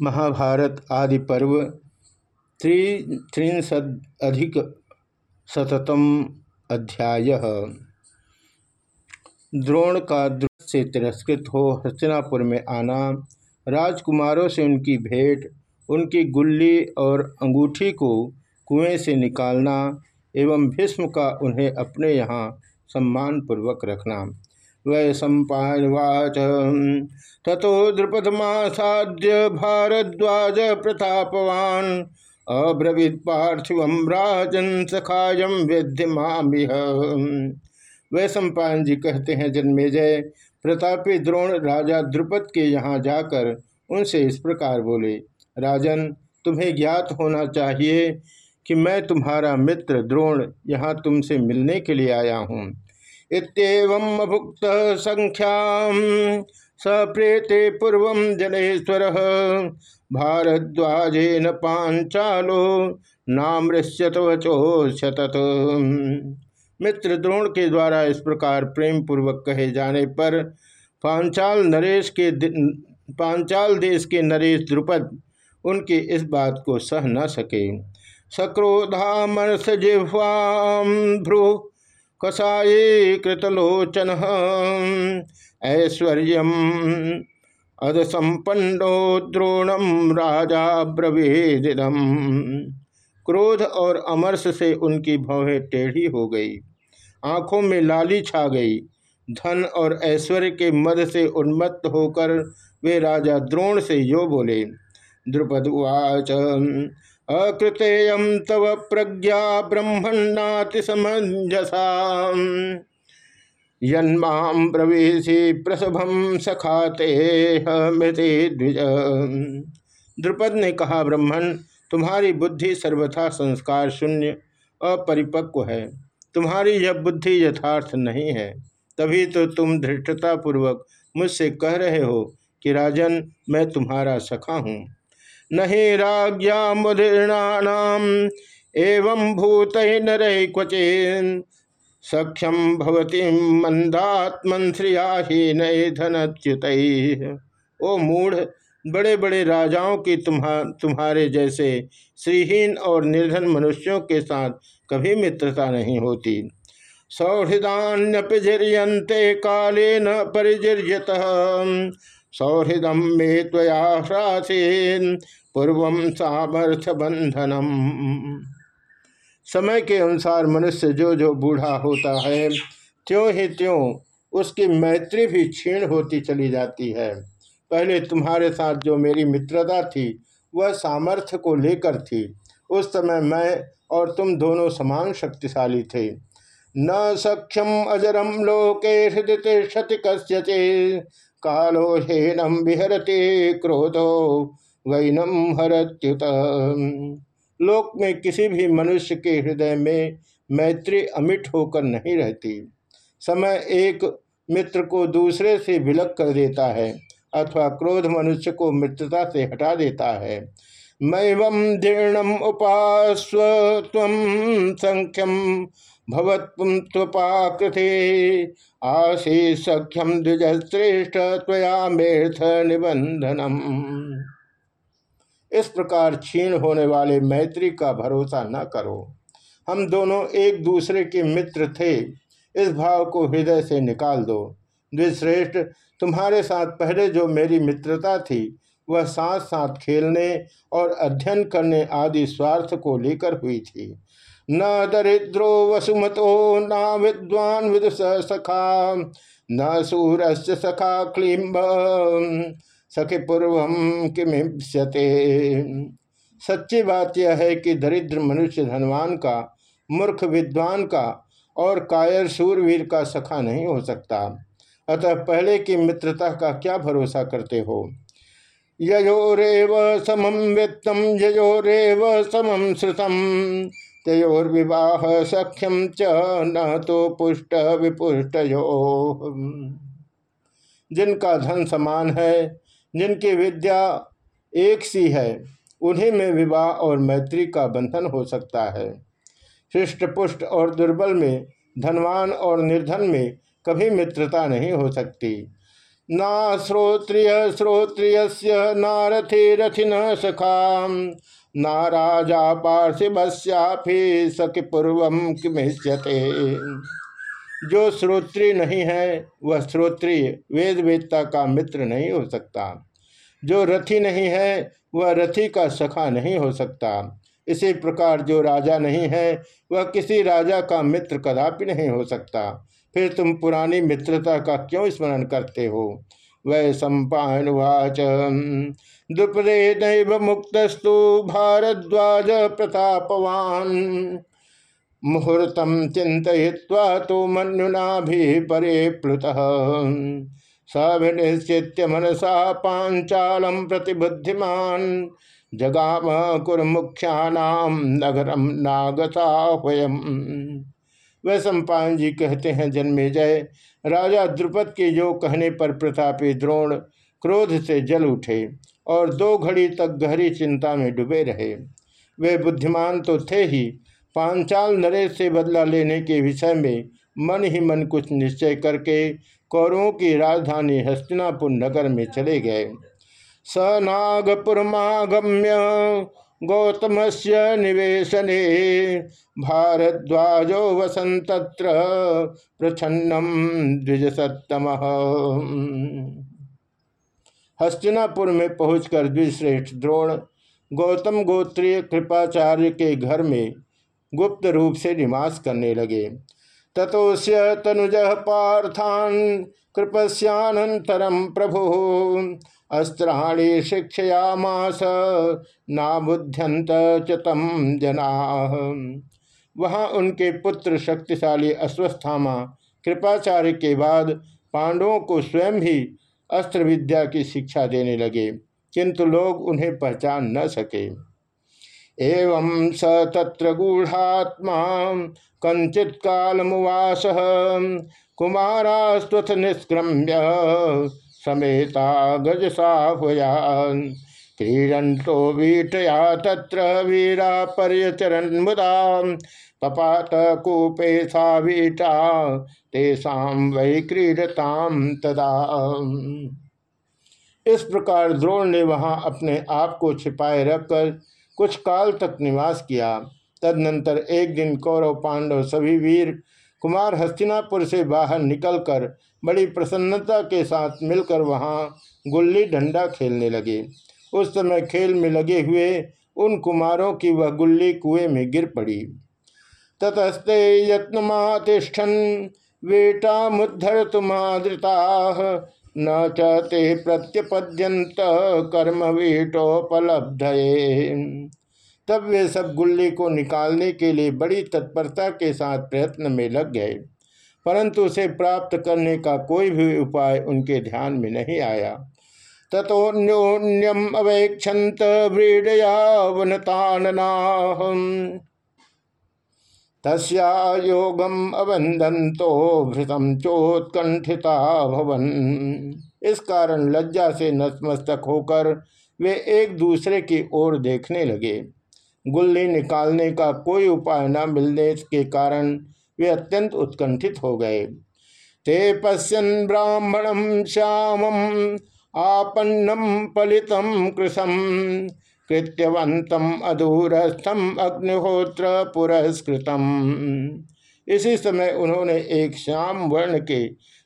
महाभारत आदि पर्व त्रिंशदिक शततम अध्याय। द्रोण का द्रुप से तिरस्कृत हो हस्तिनापुर में आना, राजकुमारों से उनकी भेंट, उनकी गुल्ली और अंगूठी को कुएँ से निकालना एवं भीष्म का उन्हें अपने यहाँ सम्मानपूर्वक रखना। वै सम्पावाच तथो द्रुपदमासाद्य भारद्वाज प्रतापवान। अब्रवीत पार्थिव राजन सखायम विद्यमामिह वै सम्पायन जी कहते हैं जन्मेजय प्रतापी द्रोण राजा द्रुपद के यहाँ जाकर उनसे इस प्रकार बोले, राजन, तुम्हें ज्ञात होना चाहिए कि मैं तुम्हारा मित्र द्रोण यहाँ तुमसे मिलने के लिए आया हूँ। इतम अभुक्त संख्या। सप्रेते पूर्व जनेश्वर भारद्वाजेन पांचालो नामृश्यत वचो शतत मित्र द्रोण के द्वारा इस प्रकार प्रेम पूर्वक कहे जाने पर पांचाल नरेश के पांचाल देश के नरेश द्रुपद उनकी इस बात को सह न सके। सक्रोधामर्ष जिह्वाम भ्रू कसाये कृतलोचन ऐश्वर्य अध संपन्नो द्रोणम राजा ब्रवेदिदम। क्रोध और अमरस से उनकी भवें टेढ़ी हो गई। आँखों में लाली छा गई। धन और ऐश्वर्य के मद से उन्मत्त होकर वे राजा द्रोण से यो बोले, द्रुपद उवाच अकृतेयम तव प्रज्ञा ब्रह्मणाति समंजसा यन्माम प्रवेशी प्रसभम सखाते मृति द्विज। द्रुपद ने कहा ब्रह्मण तुम्हारी बुद्धि सर्वथा संस्कार शून्य अपरिपक्व है। तुम्हारी यह बुद्धि यथार्थ नहीं है। तभी तो तुम धृष्टतापूर्वक मुझसे कह रहे हो कि राजन, मैं तुम्हारा सखा हूँ। नहीं राज्ञा मुदीर्णाम एवं भूत नर क्वचिन। सख्यम भवती मंदात्मन श्रियाहीन धनच्युत। ओ मूढ़ बड़े बड़े राजाओं की तुम्हा, तुम्हारे जैसे श्रीहीन और निर्धन मनुष्यों के साथ कभी मित्रता नहीं होती। सौहृदान्यपिजर्यंते काले न परिजर्यत। सौहृदम मे त्वया ह्रासीन, पूर्व सामर्थ्य बंधनम समय के अनुसार मनुष्य जो जो बूढ़ा होता है त्यों ही त्यों उसकी मैत्री भी क्षीण होती चली जाती है। पहले तुम्हारे साथ जो मेरी मित्रता थी, वह सामर्थ्य को लेकर थी। उस समय मैं और तुम दोनों समान शक्तिशाली थे। न सख्यम अजरम लोके हृदय क्षति कस्यचे कालो हेनम विहरते क्रोधो वैनम हरत्युत। लोक में किसी भी मनुष्य के हृदय में मैत्री अमिट होकर नहीं रहती। समय एक मित्र को दूसरे से विलक कर देता है, अथवा क्रोध मनुष्य को मित्रता से हटा देता है। मैवम दीर्णम उपास्व तम संख्यम भवत्पाकृते आशी सख्यम द्विजश्रेष्ठ त्वया मेर्थ निबंधनम इस प्रकार क्षीण होने वाले मैत्री का भरोसा न करो। हम दोनों एक दूसरे के मित्र थे। इस भाव को हृदय से निकाल दो। द्विश्रेष्ठ, तुम्हारे साथ पहले जो मेरी मित्रता थी, वह साथ साथ खेलने और अध्ययन करने आदि स्वार्थ को लेकर हुई थी। न दरिद्रो वसुमतो, न विद्वान विदुष सखा, न सूरस्य सखा क्लिम्ब। सखी पूर्व किमिष्यते सच्ची बात यह है कि दरिद्र मनुष्य धनवान का, मूर्ख विद्वान का और कायर सूरवीर का सखा नहीं हो सकता। अतः पहले की मित्रता का क्या भरोसा करते हो? ययोरेव समम वित्तम, ययोरेव समम श्रुतम। तयोर्विवाह सख्यम च न तो पुष्ट विपुष्ट जिनका धन समान है, जिनकी विद्या एक सी है, उन्हीं में विवाह और मैत्री का बंधन हो सकता है। शिष्ट, पुष्ट और दुर्बल में, धनवान और निर्धन में कभी मित्रता नहीं हो सकती। ना श्रोत्रिय श्रोत्रिय नारथि रथि न सखा ना राजा पार्थिवस्याफी सख पूर्व किमिष्यते। जो श्रोत्री नहीं है, वह श्रोत्रिय वेद वेदता का मित्र नहीं हो सकता। जो रथी नहीं है, वह रथी का सखा नहीं हो सकता। इसी प्रकार जो राजा नहीं है, वह किसी राजा का मित्र कदापि नहीं हो सकता। फिर तुम पुरानी मित्रता का क्यों स्मरण करते हो? वै सम्पावाच द्रुपदे दैव मुक्तस्तु भारद्वाज प्रतापवान। मुहूर्तम चिंतवा तो मनुना भी परे प्लुत। सभिश्चित्य मनसा पांचालम प्रतिबुद्धिमान। जगाम कुरमुख्यानाम नगरम नागता वह सम्पान जी कहते हैं, जन्मे जय। राजा द्रुपद के जो कहने पर प्रतापी द्रोण क्रोध से जल उठे। और दो घड़ी तक गहरी चिंता में डूबे रहे। वे बुद्धिमान तो थे ही, पांचाल नरेश से बदला लेने के विषय में मन ही मन कुछ निश्चय करके कौरवों की राजधानी हस्तिनापुर नगर में चले गए। स नागपुरमागम्य गौतम से निवेशने, भारद्वाजो वसंतत्र प्रछन्नम द्विजसत्तम। हस्तिनापुर में पहुंचकर द्विश्रेष्ठ द्रोण गौतम गोत्रीय कृपाचार्य के घर में गुप्त रूप से निवास करने लगे। ततोस्य तनुज पार्थान कृपस्यानंतरम प्रभु, अस्त्राणी शिक्षयामास नाबुध्यंत चतम जना। वहाँ उनके पुत्र शक्तिशाली अश्वस्थामा कृपाचार्य के बाद पांडवों को स्वयं ही अस्त्र विद्या की शिक्षा देने लगे, किंतु लोग उन्हें पहचान न सके। एवं स तत्र गूढ़ात्मा कंचित काल मुवास कुमारास्वथ निष्क्रम्य, समेता गज साहुयान क्रीडंतो वीटया तत्र वीरा पर्यचरण मुदा पपात कूपे सा वीटा तेसाम वही क्रीडताम तदा। इस प्रकार द्रोण ने वहाँ अपने आप को छिपाए रखकर कुछ काल तक निवास किया। तदनंतर एक दिन कौरव पांडव सभी वीर कुमार हस्तिनापुर से बाहर निकलकर बड़ी प्रसन्नता के साथ मिलकर वहाँ गुल्ली डंडा खेलने लगे। उस समय खेल में लगे हुए उन कुमारों की वह गुल्ली कुएँ में गिर पड़ी। ततस्ते यत्नमातिष्ठन वेटा मुद्धर तुमादृता न चते प्रत्यपद्यंत कर्म वीटोपलब्ध तब वे सब गुल्ली को निकालने के लिए बड़ी तत्परता के साथ प्रयत्न में लग गए। परंतु उसे प्राप्त करने का कोई भी उपाय उनके ध्यान में नहीं आया। तथोन्योन्यम अवेक्षत व्रीडया तस्या योगम अवंदंतो भृतम चोत्कंठिता भवन इस कारण लज्जा से नतमस्तक होकर वे एक दूसरे की ओर देखने लगे। गुल्ली निकालने का कोई उपाय न मिलने के कारण वे अत्यंत उत्कंठित हो गए। ते पश्यन ब्राह्मणम श्यामम आपन्नम पलितम कृशम। कृत्यवंतम अधूरस्थम अग्निहोत्र पुरस्कृतम इसी समय उन्होंने एक श्याम वर्ण के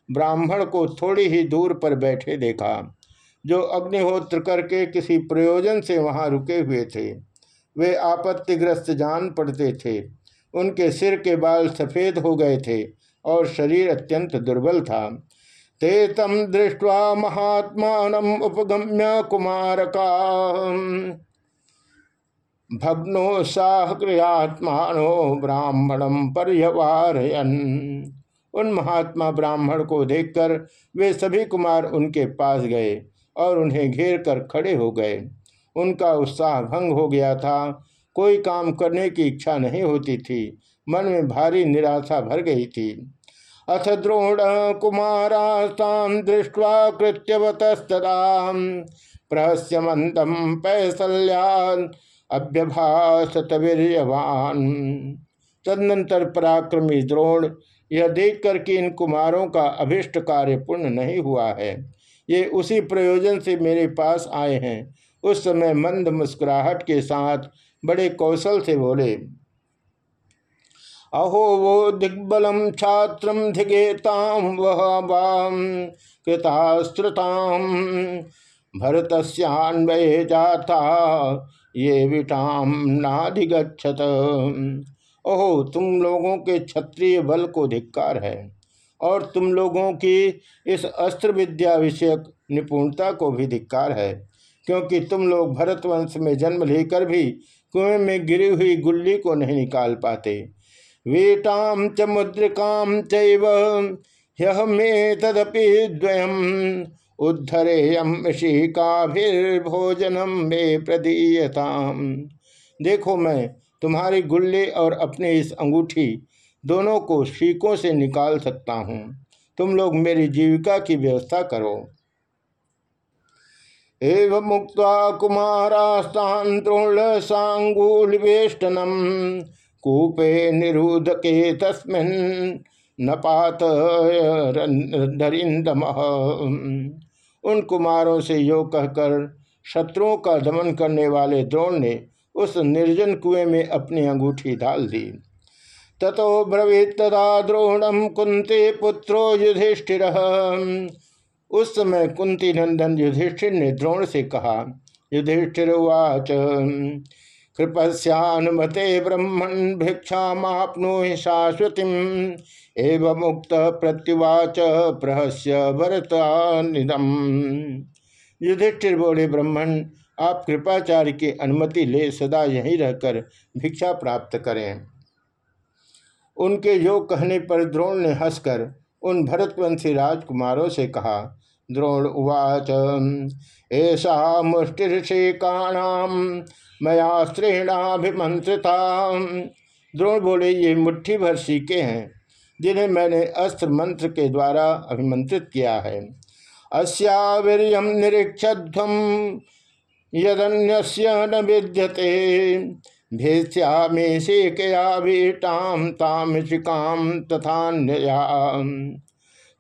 ब्राह्मण को थोड़ी ही दूर पर बैठे देखा, जो अग्निहोत्र करके किसी प्रयोजन से वहाँ रुके हुए थे। वे आपत्तिग्रस्त जान पड़ते थे। उनके सिर के बाल सफ़ेद हो गए थे और शरीर अत्यंत दुर्बल था। ते तम दृष्टवा महात्मा उपगम्य कुमार का भग्नो क्रियात्मानो ब्राह्मणम पर्यवारयन। उन महात्मा ब्राह्मण को देखकर वे सभी कुमार उनके पास गए और उन्हें घेर कर खड़े हो गए। उनका उत्साह भंग हो गया था। कोई काम करने की इच्छा नहीं होती थी। मन में भारी निराशा भर गई थी। अथ द्रोण कुमारास्तान दृष्टवा कृत्यवतस्तदा। प्रहस्यमंतम पैसल्यान अभ्यभाषत वीरवान तदनंतर पराक्रमी द्रोण यह देखकर कि इन कुमारों का अभिष्ट कार्य पूर्ण नहीं हुआ है। ये उसी प्रयोजन से मेरे पास आए हैं। उस समय मंद मुस्कुराहट के साथ बड़े कौशल से बोले, अहो वो दिग्बलम छात्र धिगेताम वह वाम कृताश्रुताम भरतस्यान्वये जाता ये विटाम नाधिगछत ओहो, तुम लोगों के क्षत्रिय बल को धिक्कार है, और तुम लोगों की इस अस्त्र विद्या विषयक निपुणता को भी धिक्कार है, क्योंकि तुम लोग भरतवंश में जन्म लेकर भी कुएँ में गिरी हुई गुल्ली को नहीं निकाल पाते। वीटाम च मुद्रिकाम चैव मे तदपि द्वयम। उद्धरेयम भोजनम मे प्रदीयताम। देखो मैं तुम्हारी गुल्ले और अपने इस अंगूठी दोनों को शीकों से निकाल सकता हूँ। तुम लोग मेरी जीविका की व्यवस्था करो। एवं मुक्त कुमारास्तान द्रोण सांगूलवेष्टनम कूपे निरुदके तस्मिन नपात धरिंदम उन कुमारों से यो कहकर शत्रुओं का दमन करने वाले द्रोण ने उस निर्जन कुएँ में अपनी अंगूठी डाल दी। ततो ब्रवीत तदा द्रोणम कुंती पुत्रो युधिष्ठिर। उस समय कुंती नंदन युधिष्ठिर ने द्रोण से कहा, युधिष्ठिर वाच कृपस्यानुमते ब्रह्मण भिक्षापनो शाश्वती एवं मुक्त प्रत्युवाच प्रहस्य भरतानिदम। युधिष्ठिर बोले ब्रह्मण आप कृपाचार्य की अनुमति ले सदा यहीं रहकर भिक्षा प्राप्त करें। उनके योग कहने पर द्रोण ने हंसकर उन भरतवंशी राजकुमारों से कहा, द्रोण उवाच ऐसा मुष्टि मुष्टिषेकाणाम मयास्त्रेणाभिमंत्रिता द्रोण बोले, ये मुट्ठी भर सीखे हैं, जिन्हें मैंने अस्त्र मंत्र के द्वारा अभिमंत्रित किया है। अस्यावीर निरीक्षध्वम यदन्य न विद्यते। शेकया भीटाम तामिशिकाम तथान्यया।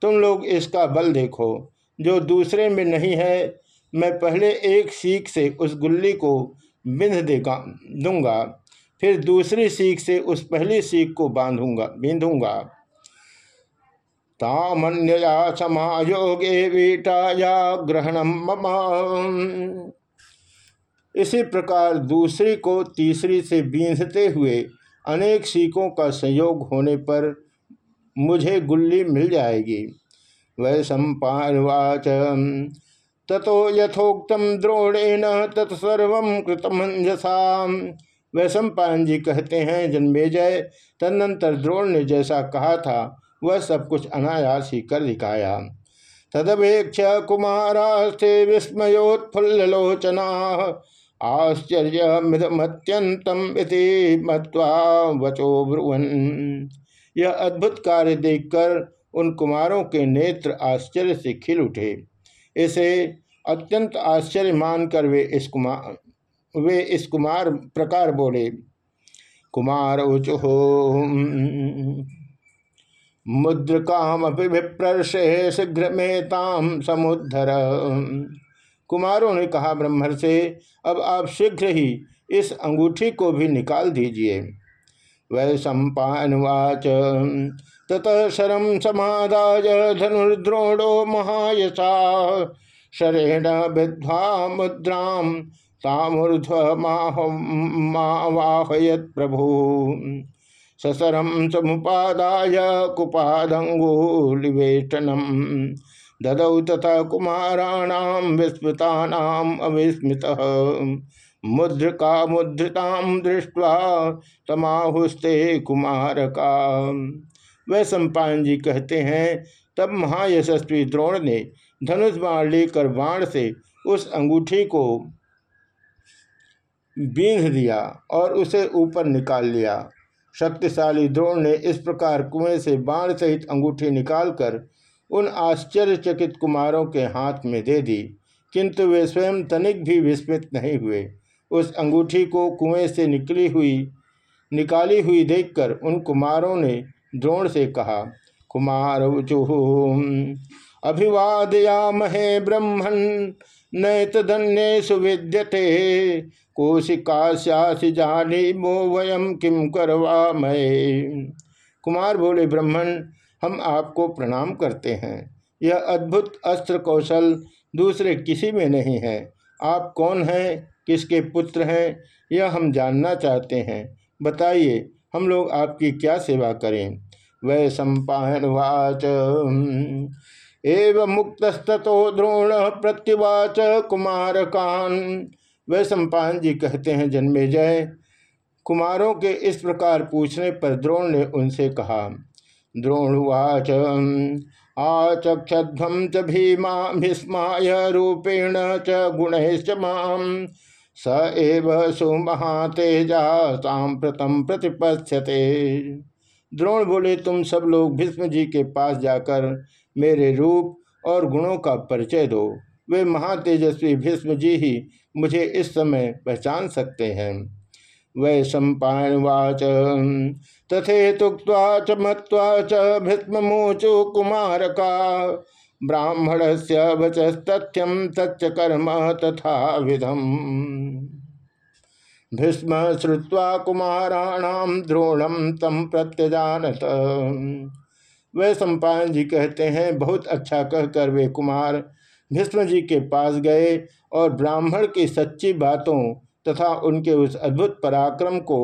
तुम लोग इसका बल देखो, जो दूसरे में नहीं है, मैं पहले एक सीख से उस गुल्ली को बिंध देगा दूँगा। फिर दूसरी सीख से उस पहली सीख को बांधूँगा, बिंधूँगा। तामन्यया समायोगे वीटाया ग्रहणम ममा। इसी प्रकार दूसरी को तीसरी से बींधते हुए अनेक सीखों का संयोग होने पर मुझे गुल्ली मिल जाएगी। वै सम्पावाच ततो यथोक्तम द्रोणेन तत्सर्व कृतमंजसा वैशंपायन जी कहते हैं जन्मेजय तदनंतर द्रोण ने जैसा कहा था, वह सब कुछ अनायास ही कर दिखाया। तदवेक्ष कुमारास्ते विस्मयोत्फुल्लोचना। आश्चर्य मिदमत्यंतम मत्वा वचो ब्रुवन। यह अद्भुत कार्य देखकर उन कुमारों के नेत्र आश्चर्य से खिल उठे। इसे अत्यंत आश्चर्य मानकर वे इस कुमार वे इस कुमार प्रकार बोले, कुमार उच हो उचुहो मुद्रकाम विप्रर्षे शीघ्र में ताम समुद्धर कुमारों ने कहा ब्रह्मर से अब आप शीघ्र ही इस अंगूठी को भी निकाल दीजिए। वै सम्पावाच ततः शरम समादाय धनुर्द्रोणो महायशा शरेण विद्वा मुद्राम तामूर्ध्वमावाहयत प्रभु। ससरम समुपादाय कुपादंगुलिवेष्टनम ददौ तथा कुमाराणाम विस्मृतानाम अविस्मृत। मुद्रका मुद्रिताम दृष्ट्वा तमाहुस्ते कुमार का वह सम्पायन जी कहते हैं, तब महायशस्वी द्रोण ने धनुष बाण लेकर बाण से उस अंगूठी को बींध दिया और उसे ऊपर निकाल लिया। शक्तिशाली द्रोण ने इस प्रकार कुएँ से बाण सहित अंगूठी निकालकर उन आश्चर्यचकित कुमारों के हाथ में दे दी, किंतु वे स्वयं तनिक भी विस्मित नहीं हुए। उस अंगूठी को कुएँ से निकली हुई, निकाली हुई देखकर उन कुमारों ने द्रोण से कहा, कुमार अभिवादयामहे ब्रह्मण नैतधन्येषु विद्यते। कोशिकाश्यासि जानी मो वयम किम करवा मैं कुमार बोले ब्रह्मण हम आपको प्रणाम करते हैं। यह अद्भुत अस्त्र कौशल दूसरे किसी में नहीं है। आप कौन हैं? किसके पुत्र हैं, यह हम जानना चाहते हैं। बताइए, हम लोग आपकी क्या सेवा करें? वै सम्पायन वाच। एव मुक्तस्तो द्रोण प्रत्युवाच कुमार कान वै सम्पायन जी कहते हैं, जन्मे जय। कुमारों के इस प्रकार पूछने पर द्रोण ने उनसे कहा द्रोणुवाच आचक्षध्वम च भीमा भीस्माय रूपेण च गुणैश्च माम। स एव सुमहातेजा सांप्रतम प्रतिपक्षते द्रोण बोले, तुम सब लोग भीष्म जी के पास जाकर मेरे रूप और गुणों का परिचय दो। वे महातेजस्वी भीष्म जी ही मुझे इस समय पहचान सकते हैं। वै सम्पावाच तथे तुक्ता च च भीष्मोचु कुमारका। ब्राह्मण से वचस्तथ्यम तच्च कर्म तथा विधम। भीष्म श्रुवा कुमाराणाम द्रोणम तम प्रत्यजानत। वे सम्पायन जी कहते हैं, बहुत अच्छा कहकर वे कुमार भीष्म जी के पास गए और ब्राह्मण की सच्ची बातों तथा उनके उस अद्भुत पराक्रम को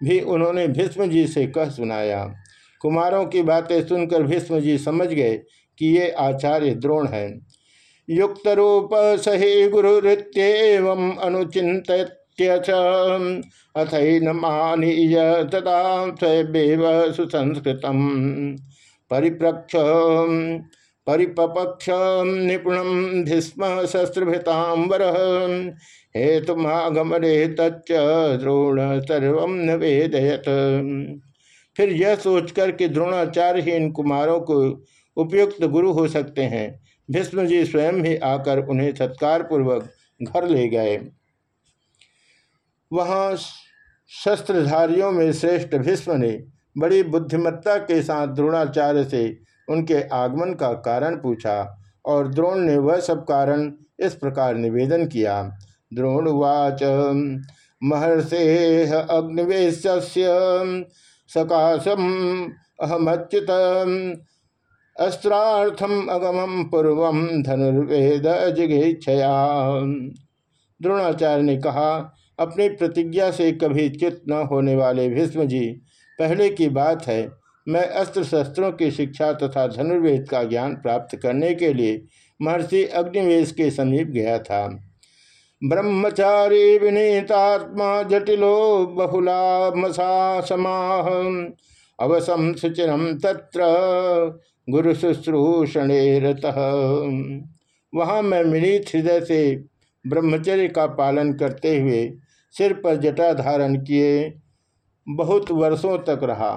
भी उन्होंने भीष्म जी से कह सुनाया। कुमारों की बातें सुनकर भीष्म जी समझ गए कि ये आचार्य द्रोण हैं। युक्त रूप सही गुरु एवं अनुचिंत न मानीय तथा स्वयं सुसंस्कृत परिप्रक्ष परिपक्ष निपुण भीष्म शस्त्रभृतांबर हेतुमागमने तच्च द्रोण सर्व न वेदयत फिर यह सोचकर कि द्रोणाचार्य ही इन कुमारों को उपयुक्त गुरु हो सकते हैं। भीष्म जी स्वयं ही आकर उन्हें सत्कार पूर्वक घर ले गए। वहाँ शस्त्रधारियों में श्रेष्ठ भीष्म ने बड़ी बुद्धिमत्ता के साथ द्रोणाचार्य से उनके आगमन का कारण पूछा और द्रोण ने वह सब कारण इस प्रकार निवेदन किया। द्रोणुवाच महर्षे अग्निवेश सकाशम अहमच्युत अस्त्रार्थम अगमम पूर्व धनुर्वेद जिगेच्छया। द्रोणाचार्य ने कहा, अपनी प्रतिज्ञा से कभी च्युत न होने वाले भीष्म जी पहले की बात है, मैं अस्त्र शस्त्रों की शिक्षा तथा धनुर्वेद का ज्ञान प्राप्त करने के लिए महर्षि अग्निवेश के समीप गया था। ब्रह्मचारी विनीतात्मा जटिलो बहुला मसा समाह। अवसम सुचिरम तत्र गुरु शुश्रूषणे वहाँ मैं मिलित हृदय से ब्रह्मचर्य का पालन करते हुए सिर पर जटा धारण किए बहुत वर्षों तक रहा।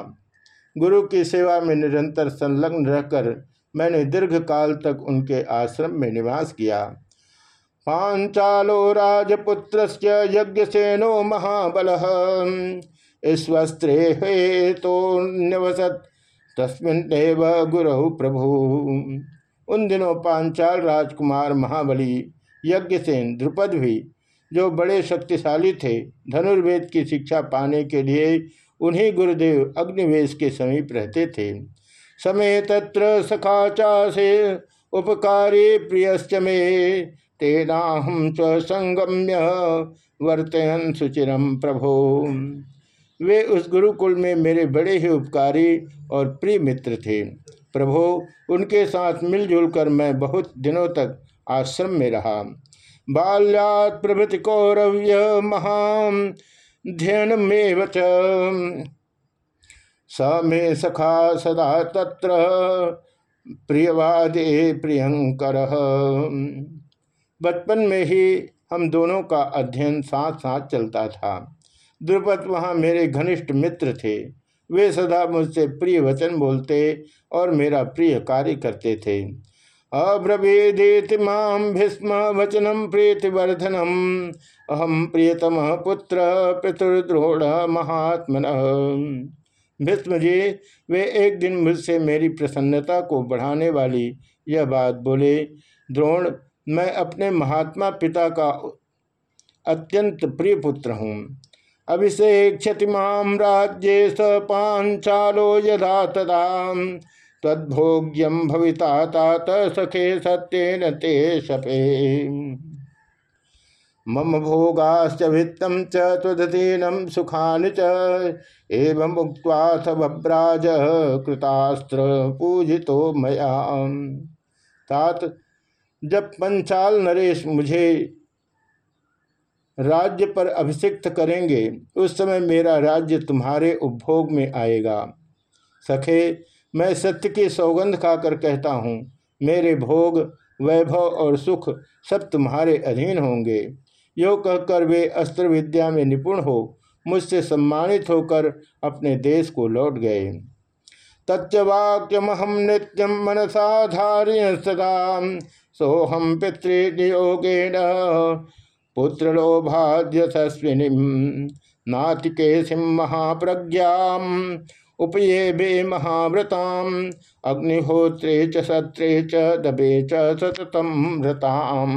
गुरु की सेवा में निरंतर संलग्न रहकर मैंने दीर्घ काल तक उनके आश्रम में निवास किया। पांचालो राजपुत्र यज्ञसेनो महाबल। स्वस्थ्रे तो न्यवसत तस्मिन्व गुरु प्रभु। उन दिनों पांचाल राजकुमार महाबली, यज्ञसेन द्रुपद भी, जो बड़े शक्तिशाली थे, धनुर्वेद की शिक्षा पाने के लिए उन्हीं गुरुदेव अग्निवेश के समीप रहते थे। समय तत्र सखा चासे उपकारी प्रियश्च मे तेनाहम च संगम्य वर्तयन सुचिरम प्रभो। वे उस गुरुकुल में मेरे बड़े ही उपकारी और प्रिय मित्र थे। प्रभो, उनके साथ मिलजुल कर मैं बहुत दिनों तक आश्रम में रहा। बाल्यात प्रभृति कौरव्य महाम ध्यन में स मे सखा सदा तत्र प्रियवादे प्रियंकर। बचपन में ही हम दोनों का अध्ययन साथ साथ चलता था। द्रुपद वहाँ मेरे घनिष्ठ मित्र थे। वे सदा मुझसे प्रिय वचन बोलते और मेरा प्रिय कार्य करते थे। अब्रवीदेति माम भीष्म वचनम प्रीतिवर्धनम। अहम प्रियतम पुत्र पितुर्द्रोढ़ महात्मन। भीष्म जी वे एक दिन मुझसे मेरी प्रसन्नता को बढ़ाने वाली यह बात बोले, द्रोण, मैं अपने महात्मा पिता का अत्यंत प्रिय पुत्र हूँ। अभिषेक क्षतिमाम राज्य स पांचालो यदा तदा तद्भोग्यम भविता तात सखे सत्यन ते सफे मम भोगाश्च वित्तम च त्वदतीनम सुखानि च। मुक्त्वाथ बभ्राज कृतास्त्र पूजितो मया। तात जब पंचाल नरेश, मुझे राज्य पर अभिषिक्त करेंगे, उस समय मेरा राज्य तुम्हारे उपभोग में आएगा। सखे, मैं सत्य की सौगंध खाकर कहता हूँ, मेरे भोग, वैभव और सुख सब तुम्हारे अधीन होंगे। यो कहकर वे अस्त्र विद्या में निपुण हो, मुझसे सम्मानित होकर अपने देश को लौट गए। तच्चवाक्यमहम नित्यम मनसाधार्य सदा सोहम पितृयोगेन पुत्रलोभाद्यशस्विनी नातिकेशिम महाप्रज्ञा उपये बे महाव्रताम, अग्निहोत्रे च सत्रे च दबे च सततम व्रताम।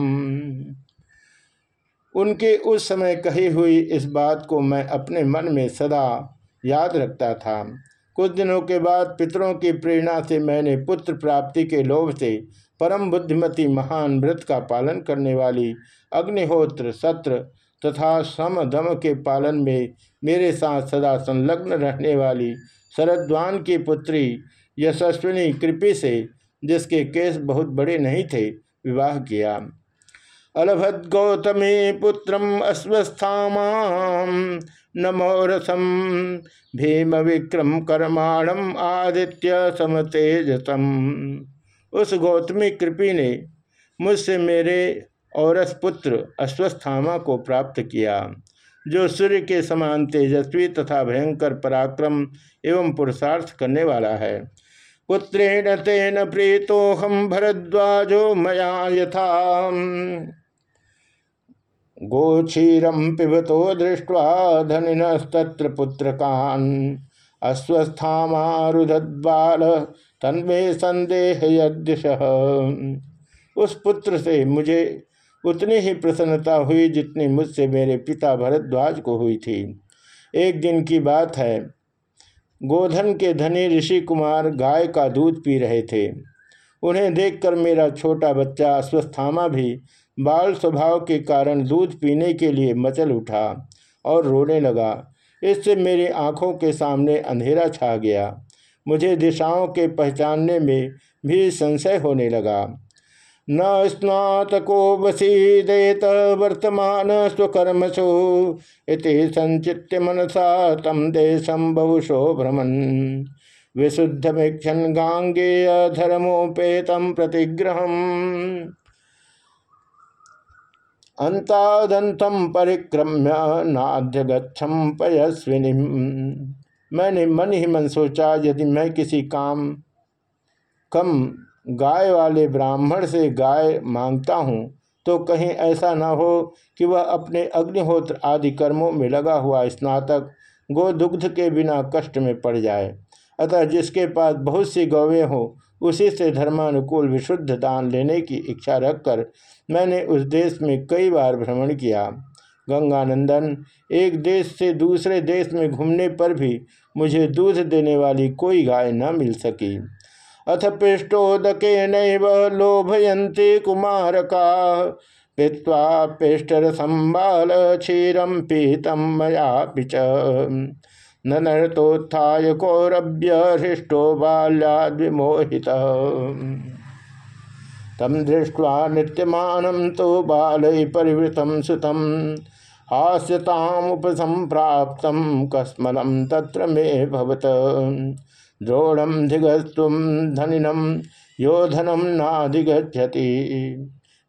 उनके उस समय कही हुई इस बात को मैं अपने मन में सदा याद रखता था। कुछ दिनों के बाद पितरों की प्रेरणा से मैंने पुत्र प्राप्ति के लोभ से परम बुद्धिमती महान व्रत का पालन करने वाली अग्निहोत्र सत्र तथा सम दम के पालन में मेरे साथ सदा संलग्न रहने वाली शरद्वान की पुत्री यशस्विनी कृपि से, जिसके केस बहुत बड़े नहीं थे, विवाह किया। अलभद गौतमी पुत्र अस्वस्थामा नमोरसम भीम विक्रम कर्माणम आदित्य समतेजतम। उस गौतमी कृपि ने मुझसे मेरे औरस पुत्र अश्वस्थामा को प्राप्त किया, जो सूर्य के समान तेजस्वी तथा भयंकर पराक्रम एवं पुरुषार्थ करने वाला है। पुत्रेण तेन प्रीतो हम भरद्वाजो मया यथा। गोक्षीरम पिबतो दृष्ट्वा धनिनस्तत्र पुत्रकान् अस्वस्थामारुदबाल तन्मे संदेह यदिश उस पुत्र से मुझे उतनी ही प्रसन्नता हुई जितनी मुझसे मेरे पिता भरद्वाज को हुई थी। एक दिन की बात है, गोधन के धनी ऋषि कुमार गाय का दूध पी रहे थे। उन्हें देखकर मेरा छोटा बच्चा अस्वस्थामा भी बाल स्वभाव के कारण दूध पीने के लिए मचल उठा और रोने लगा। इससे मेरी आँखों के सामने अंधेरा छा गया। मुझे दिशाओं के पहचानने में भी संशय होने लगा। न स्नातको वसीदेत वर्तमान स्वकर्मसु इति संचित्य मनसा तम देशम बहुशो भ्रमण विशुद्धमीक्षण गांगेय धर्मोपेतम प्रतिग्रहम। अंतादंतम परिक्रम्य नाद्य गच्छम पयस्विनी मैंने मन ही मन सोचा, यदि मैं किसी काम कम गाय वाले ब्राह्मण से गाय माँगता हूँ तो कहीं ऐसा न हो कि वह अपने अग्निहोत्र आदि कर्मों में लगा हुआ स्नातक गोदुग्ध के बिना कष्ट में पड़ जाए। अतः जिसके पास बहुत सी गौवें हों, उसी से धर्मानुकूल विशुद्ध दान लेने की इच्छा रखकर मैंने उस देश में कई बार भ्रमण किया। गंगानंदन, एक देश से दूसरे देश में घूमने पर भी मुझे दूध देने वाली कोई गाय न मिल सकी। अथ पृष्ठोदके नैव लोभयन्ति कुमारका। पीत्वा पेष्टर संबाल क्षीरम पीतम मया पिच न नरतोत्थाय कौरभ्य हृष्टो बाल्याद्विमोहित। तम दृष्ट्वा नृत्यमानं तो बाल परिवृतं सुतं हास्यतामुपसंप्राप्त कस्मलं तत्र मे भवत। द्रोणम धिगस्तुम धनिनम यो योधनम नाधिगछति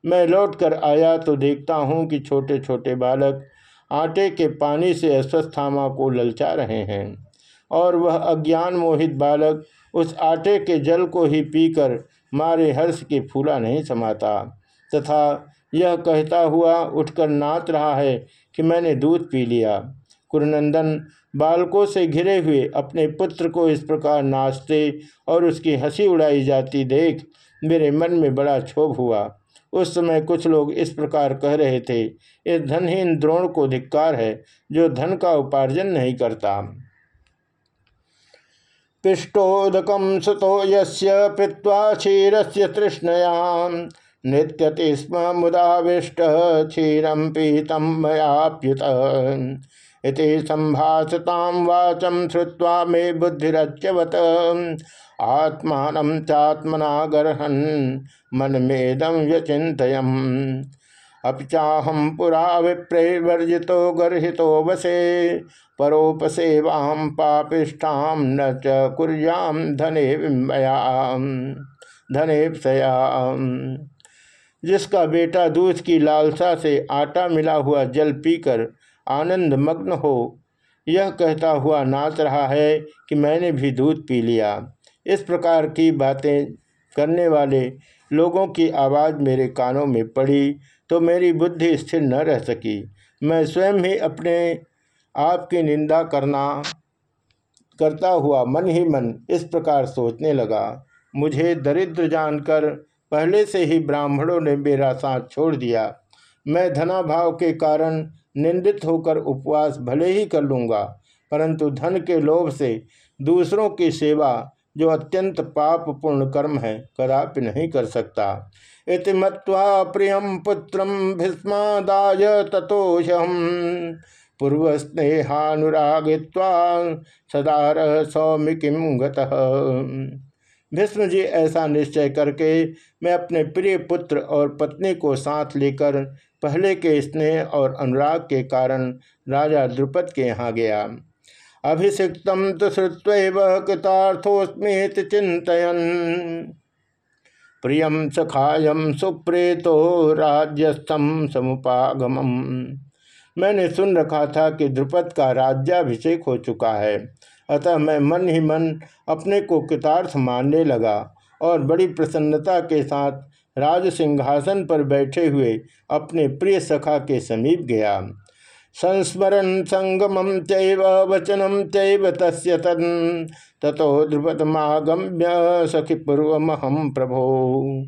मैं लौटकर आया तो देखता हूँ कि छोटे छोटे बालक आटे के पानी से अस्वस्थामा को ललचा रहे हैं और वह अज्ञान मोहित बालक उस आटे के जल को ही पीकर मारे हर्ष के फूला नहीं समाता। तथा यह कहता हुआ उठकर नाच रहा है कि मैंने दूध पी लिया। कुरनंदन बालकों से घिरे हुए अपने पुत्र को इस प्रकार नाचते और उसकी हँसी उड़ाई जाती देख मेरे मन में बड़ा क्षोभ हुआ। उस समय कुछ लोग इस प्रकार कह रहे थे, इस धनहीन द्रोण को धिक्कार है जो धन का उपार्जन नहीं करता। पिष्टोदकम सुतो यस्य पीत्वा क्षीर से तृष्णया। नृत्यति स्म मुदाविष्ट क्षीरम पीतम मयाप्युत। इति संभाषताम वाचम श्रुवा मे बुद्धिच्यवत आत्मान चात्मना गर्हन मन मेदम व्यचितयम अपिचाहम पुरा विप्रेवर्जितो गर्हितो वसे परोपसेवाम पापिष्ठाम न च कुर्याम धने विमयाम धने जिसका बेटा दूध की लालसा से आटा मिला हुआ जल पीकर आनंद मग्न हो। यह कहता हुआ नाच रहा है कि मैंने भी दूध पी लिया। इस प्रकार की बातें करने वाले लोगों की आवाज़ मेरे कानों में पड़ी तो मेरी बुद्धि स्थिर न रह सकी। मैं स्वयं ही अपने आप की निंदा करना, करता हुआ मन ही मन इस प्रकार सोचने लगा। मुझे दरिद्र जानकर पहले से ही ब्राह्मणों ने मेरा साथ छोड़ दिया। मैं धनाभाव के कारण निंदित होकर उपवास भले ही कर लूँगा, परंतु धन के लोभ से दूसरों की सेवा, जो अत्यंत पाप पूर्ण कर्म है, कदापि नहीं कर सकता। इति मत्वा प्रियम पुत्र भीष्मादाय तथोषम पूर्व स्नेहानुरागित्वा सदार सौमिकीम गतः। भीष्म जी ऐसा निश्चय करके मैं अपने प्रिय पुत्र और पत्नी को साथ लेकर पहले के स्नेह और अनुराग के कारण राजा द्रुपद के यहाँ गया। अभिषिक्त तो श्रुत्व कृतार्थोस्मेत चिंतन प्रियम सखायम सुप्रेतो राज्यस्थम समुपागम मैंने सुन रखा था कि द्रुपद का राज्याभिषेक हो चुका है। अतः मैं मन ही मन अपने को कृतार्थ मानने लगा और बड़ी प्रसन्नता के साथ राज सिंहासन पर बैठे हुए अपने प्रिय सखा के समीप गया। संस्मरण संगमम चैव वचनम चैव तस्य तन, ततो ध्रुपदमागम्य सखी पूर्वमहम प्रभो।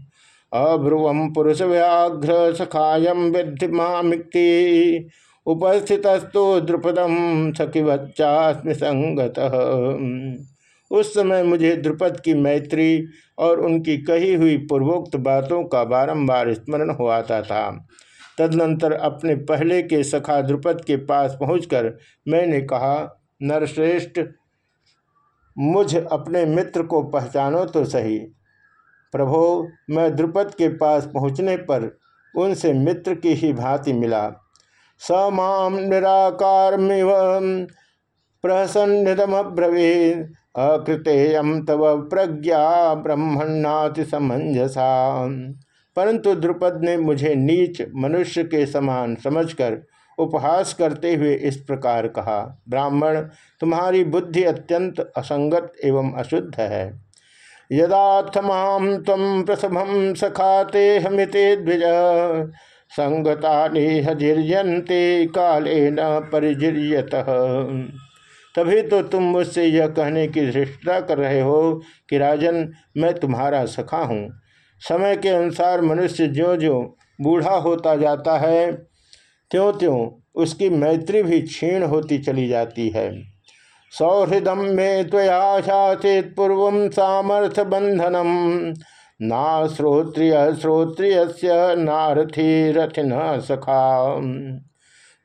अभ्रुवम पुरुष व्याघ्र सखायम विद्धि मामिक्ति, उपस्थितस्तु द्रुपदम सखिवच्चास्मि संगत। उस समय मुझे द्रुपद की मैत्री और उनकी कही हुई पूर्वोक्त बातों का बारंबार स्मरण हो आता था। तदनंतर अपने पहले के सखा द्रुपद के पास पहुंचकर मैंने कहा, नरश्रेष्ठ, मुझ अपने मित्र को पहचानो तो सही। प्रभो, मैं द्रुपद के पास पहुँचने पर उनसे मित्र की ही भांति मिला। स माम निराकारमिव प्रसन्नदमब्रवीद अकृतेयम तव प्रज्ञा ब्रह्मणाति समंजसा। परंतु द्रुपद ने मुझे नीच मनुष्य के समान समझकर उपहास करते हुए इस प्रकार कहा, ब्राह्मण, तुम्हारी बुद्धि अत्यंत असंगत एवं अशुद्ध है। यदाथमाम तम प्रसभम सखाते हमिते द्विज संगता ने हजिर्यंते काले न परिजिर्यत। तभी तो तुम मुझसे यह कहने की धृष्टता कर रहे हो कि राजन, मैं तुम्हारा सखा हूँ। समय के अनुसार मनुष्य ज्यो ज्यो बूढ़ा होता जाता है त्यों त्यों उसकी मैत्री भी क्षीण होती चली जाती है। सौहृदम में त्वया शासित पूर्व सामर्थ्य बंधनम ना श्रोत्रिय श्रोत्रिय नारथी रथ न सखा।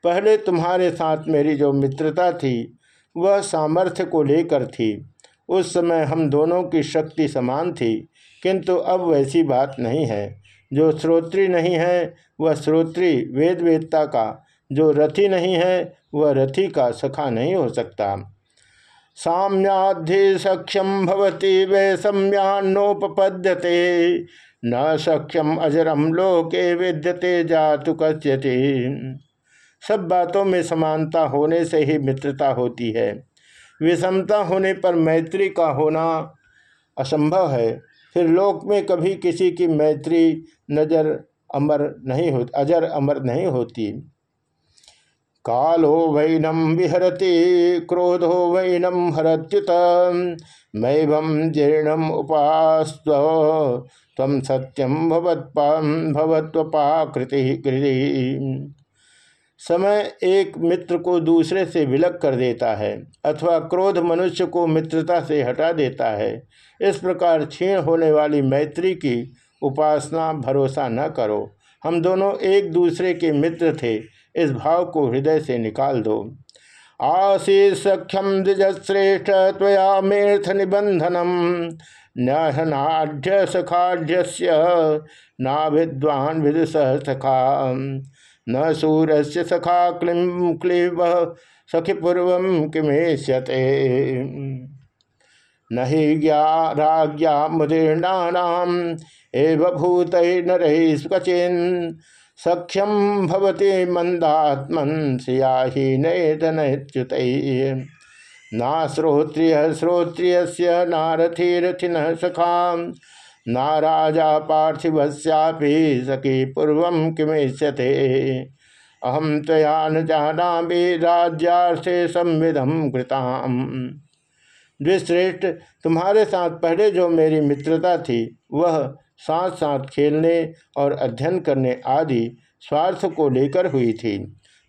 पहले तुम्हारे साथ मेरी जो मित्रता थी वह सामर्थ्य को लेकर थी। उस समय हम दोनों की शक्ति समान थी, किंतु अब वैसी बात नहीं है। जो श्रोत्री नहीं है, वह श्रोत्री वेद वेदता का। जो रथी नहीं है, वह रथी का सखा नहीं हो सकता। साम्याधि सख्यम भवती वे न सख्यम अजरम लोके विद्यते जातु कस्यति। सब बातों में समानता होने से ही मित्रता होती है। विषमता होने पर मैत्री का होना असंभव है। फिर लोक में कभी किसी की मैत्री नज़र अमर नहीं होती अजर अमर नहीं होती। कालो वैनम विहरति, क्रोधो वैनम हरत्युत मैवम जीर्णम उपास्व तम सत्यम भवत्पाकृति समय एक मित्र को दूसरे से विलक कर देता है अथवा क्रोध मनुष्य को मित्रता से हटा देता है। इस प्रकार क्षीण होने वाली मैत्री की उपासना भरोसा न करो। हम दोनों एक दूसरे के मित्र थे। इस भाव को हृदय से निकाल दो। आशी सख्यम द्विजश्रेष्ठ त्वया मेर्थ निबंधनम। नाढ़ सखाढ़ ना सखा न सूर से सखा क्लिम क्लीब सखि पूर्व किमेश्यते न ही राज्ञा मुदीर्णाम एव भूत नरहिस्वचिन सख्यम भवते मंदात्मन सियाहीनच्युत ना श्रोत्रिय श्रोत्रिय नारथिरथिन सखा ना राजा पार्थिवस्यापि सखी पूर्व किमेश्यते अहम तया न जाना राज्यार्थे संविधम कृताम। द्विश्रेष्ठ, तुम्हारे साथ पहले जो मेरी मित्रता थी, वह साथ साथ खेलने और अध्ययन करने आदि स्वार्थ को लेकर हुई थी।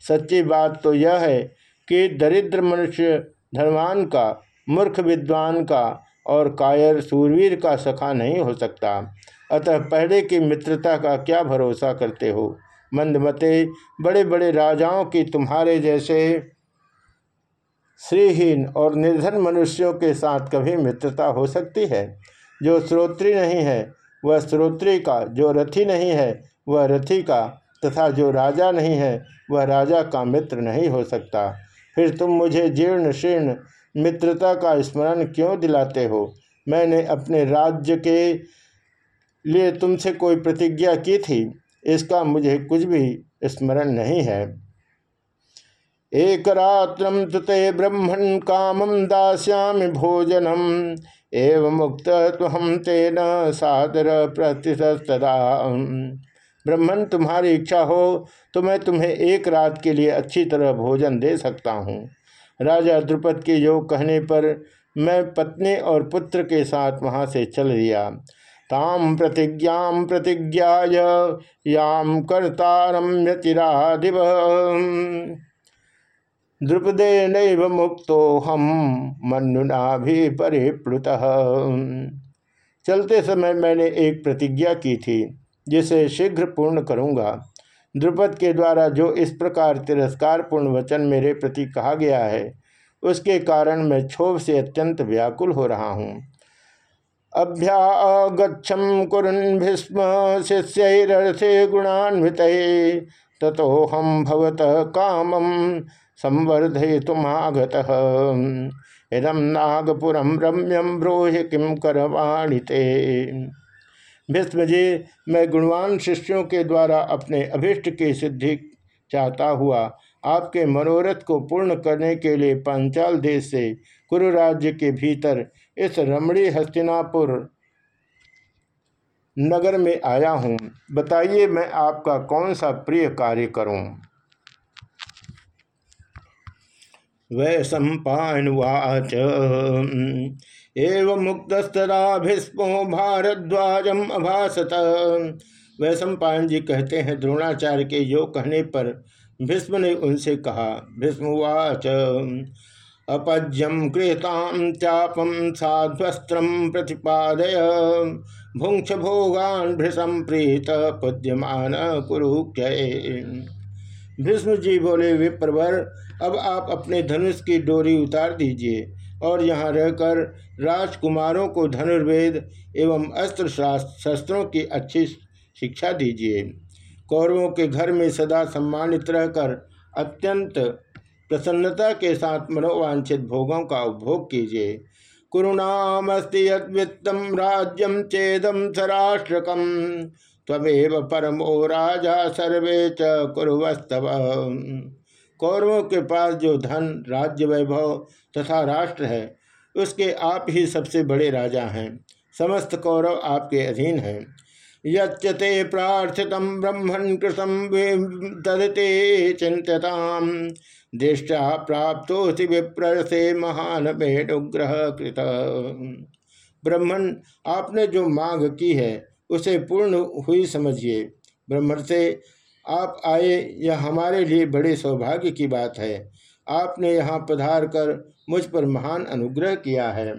सच्ची बात तो यह है कि दरिद्र मनुष्य धनवान का, मूर्ख विद्वान का और कायर सूरवीर का सखा नहीं हो सकता। अतः पहले की मित्रता का क्या भरोसा करते हो? मंदमते बड़े बड़े राजाओं की तुम्हारे जैसे श्रीहीन और निर्धन मनुष्यों के साथ कभी मित्रता हो सकती है? जो श्रोत्री नहीं है, वह श्रोत्री का। जो रथी नहीं है, वह रथी का। तथा जो राजा नहीं है, वह राजा का मित्र नहीं हो सकता। फिर तुम मुझे जीर्ण शीर्ण मित्रता का स्मरण क्यों दिलाते हो? मैंने अपने राज्य के लिए तुमसे कोई प्रतिज्ञा की थी। इसका मुझे कुछ भी स्मरण नहीं है। एक रात्रम तुते ब्रह्मण कामम दास्यामि भोजनम, एवं मुक्त हम तेन सादर प्रतिशतदा ब्रह्मण तुम्हारी इच्छा हो तो मैं तुम्हें एक रात के लिए अच्छी तरह भोजन दे सकता हूँ। राजा द्रुपद के योग कहने पर मैं पत्नी और पुत्र के साथ वहाँ से चल दिया। ताम प्रतिज्ञा प्रतिज्ञा याम कर्तारम यतिरादिव द्रुपदे नैव मुक्तो हम मनुना भी परिप्लुत। चलते समय मैंने एक प्रतिज्ञा की थी, जिसे शीघ्र पूर्ण करूँगा। द्रुपद के द्वारा जो इस प्रकार तिरस्कार पूर्ण वचन मेरे प्रति कहा गया है, उसके कारण मैं क्षोभ से अत्यंत व्याकुल हो रहा हूँ। अभ्यागछम कुरन भीस्म शिष्य गुणान्वित तथो हम भवत कामम संवर्धे तुमागत इदम नागपुरम रम्यम ब्रोह किम करवाणिते भीष्म जी मैं गुणवान शिष्यों के द्वारा अपने अभिष्ट की सिद्धि चाहता हुआ आपके मनोरथ को पूर्ण करने के लिए पांचाल देश से कुरु राज्य के भीतर इस रमणी हस्तिनापुर नगर में आया हूँ। बताइए मैं आपका कौन सा प्रिय कार्य करूँ? वै सम्पावाच एवं मुक्तस्तरा भीष्मो भारद्वाजम अभासत। वै सम्पायन जी कहते हैं, द्रोणाचार्य के योग कहने पर भीष्म ने उनसे कहा, भीष्मवाच अपज्यम कृताम चापम साध्वस्त्र प्रतिपादय। भुंक्ष भोगान भृषम प्रीत, पद्यमान कुरु भीष्म जी बोले, विप्रवर, अब आप अपने धनुष की डोरी उतार दीजिए। और यहाँ रहकर राजकुमारों को धनुर्वेद एवं अस्त्र शस्त्रों की अच्छी शिक्षा दीजिए। कौरवों के घर में सदा सम्मानित रहकर अत्यंत प्रसन्नता के साथ मनोवांछित भोगों का उपभोग कीजिए। कुरुणामस्ति यत्तम राज्यम चेदम सराष्ट्रकम तमेव परमो राजा सर्वे च कौरवों के पास जो धन, राज्य वैभव तथा राष्ट्र है, उसके आप ही सबसे बड़े राजा हैं। समस्त कौरव आपके अधीन हैं। यच्यते प्रार्थित ब्रह्मण कृतम तदते चिंतताम दृष्टा प्राप्त विप्र से महान वेणुग्रह कृत। ब्रह्मण आपने जो मांग की है, उसे पूर्ण हुई समझिए। ब्रह्मण से आप आए, यह हमारे लिए बड़े सौभाग्य की बात है। आपने यहाँ पधार कर मुझ पर महान अनुग्रह किया है।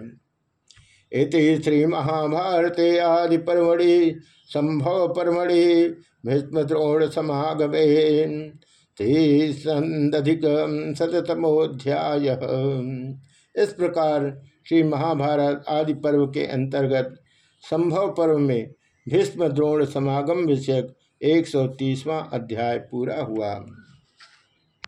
इति श्री महाभारते आदि परमढ़ि संभव परमढ़ि भीष्म द्रोण समागमे। संधिक शतमोध्याय इस प्रकार श्री महाभारत आदि पर्व के अंतर्गत संभव पर्व में भीष्म द्रोण समागम विषयक एक सौ तीसवां अध्याय पूरा हुआ।